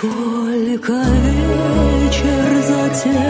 Только вечер затем.